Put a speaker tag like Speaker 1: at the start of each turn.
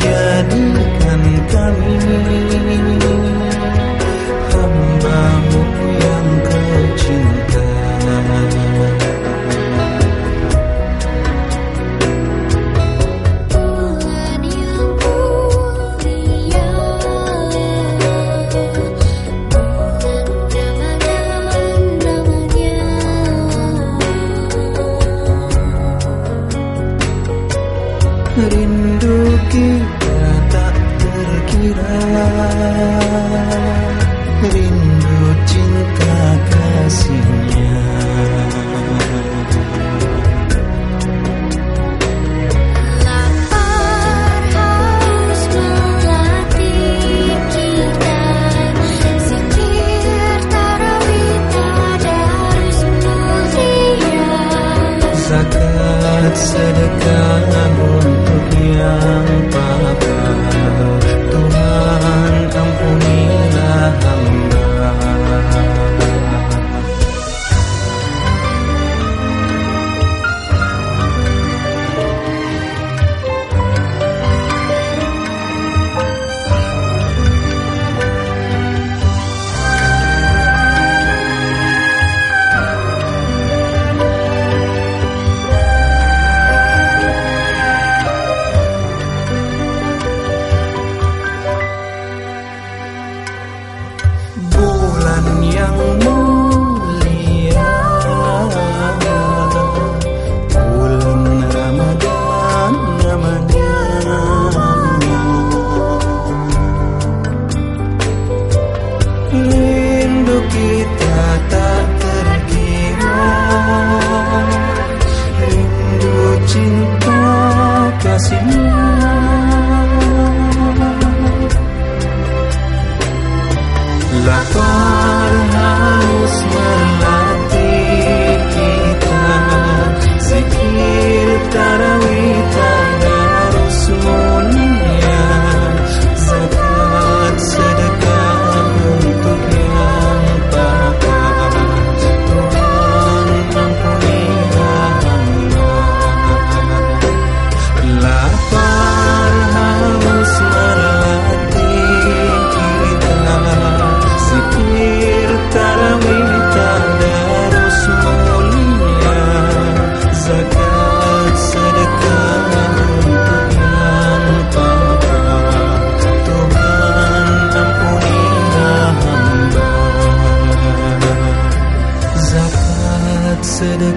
Speaker 1: jadikan kami Rindu kita tak terkira. Rindu cinta kasihnya. 心。said